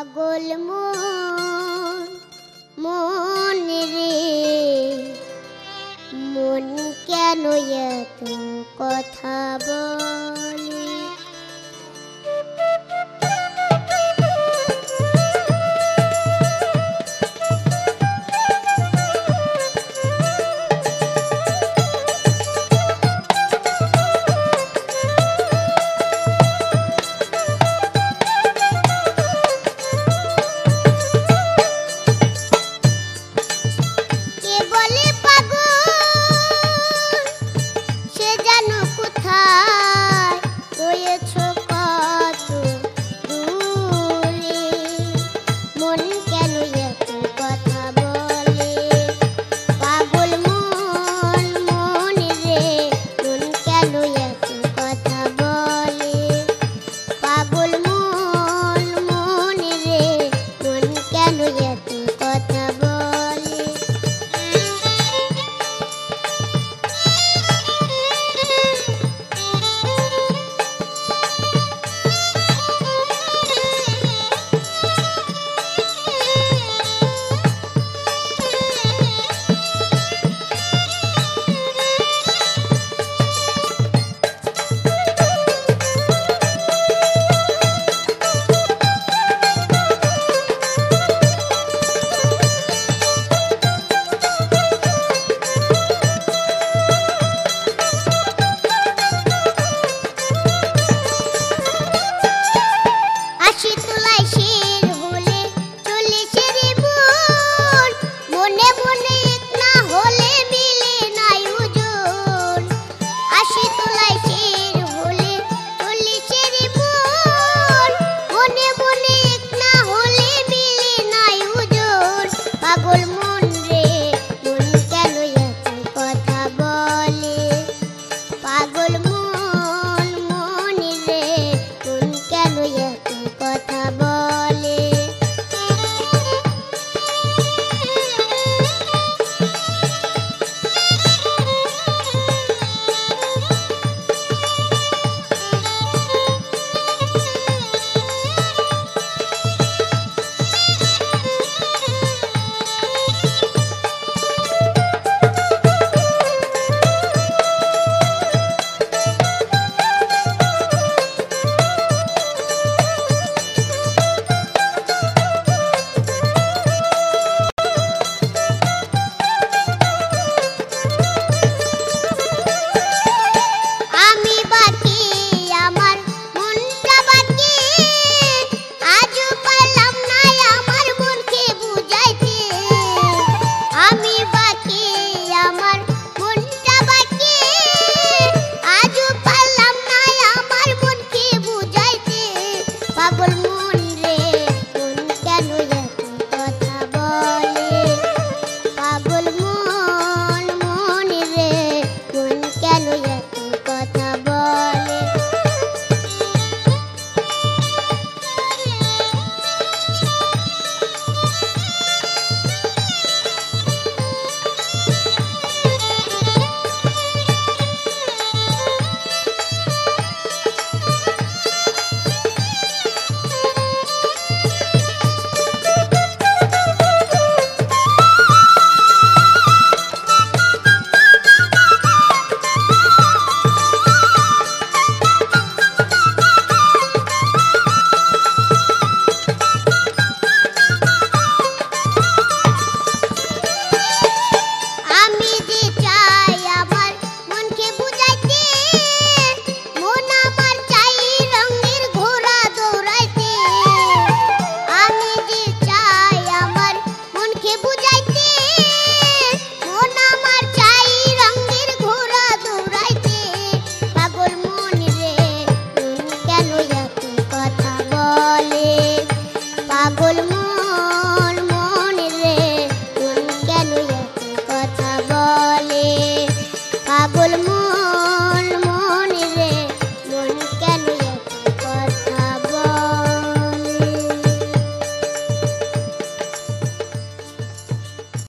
পাগল মন মন রে। মন কেন এত কথা বল? পাগল